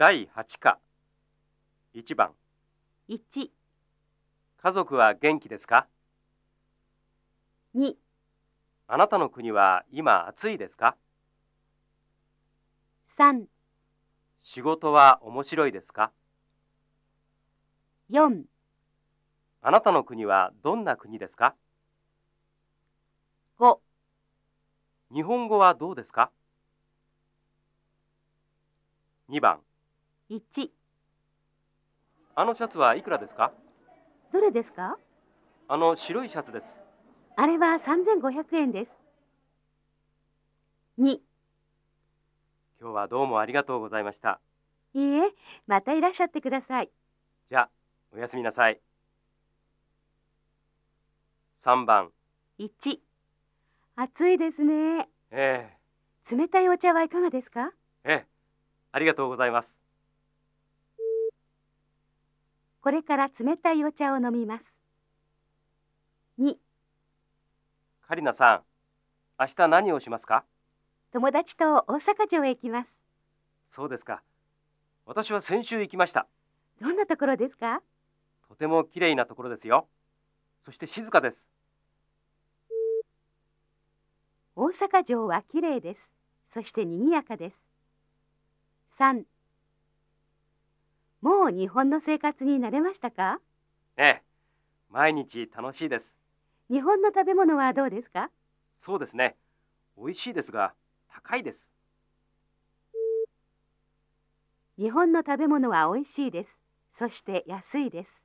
第8課。1番。1、家族は元気ですか？2、あなたの国は今暑いですか？3、仕事は面白いですか？4、あなたの国はどんな国ですか？5、日本語はどうですか？2番1。あのシャツはいくらですか？どれですか？あの白いシャツです。あれは3500円です。2、い今日はどうもありがとうございました。いえ、またいらっしゃってください。じゃあおやすみなさい。3番。1、暑いですね。え冷たいお茶はいかがですか？えええありがとうございますこれから冷たいお茶を飲みます。2、カリナさん明日何をしますか？友達と大阪城へ行きます。そうですか私は先週行きましたどんなところですか？とても綺麗なところですよそして静かです大阪城は綺麗です。そして賑やかです。3もう日本の生活に慣れましたか？ええ。毎日楽しいです。日本の食べ物はどうですか？そうですね。美味しいですが高いです。日本の食べ物は美味しいです。そして安いです。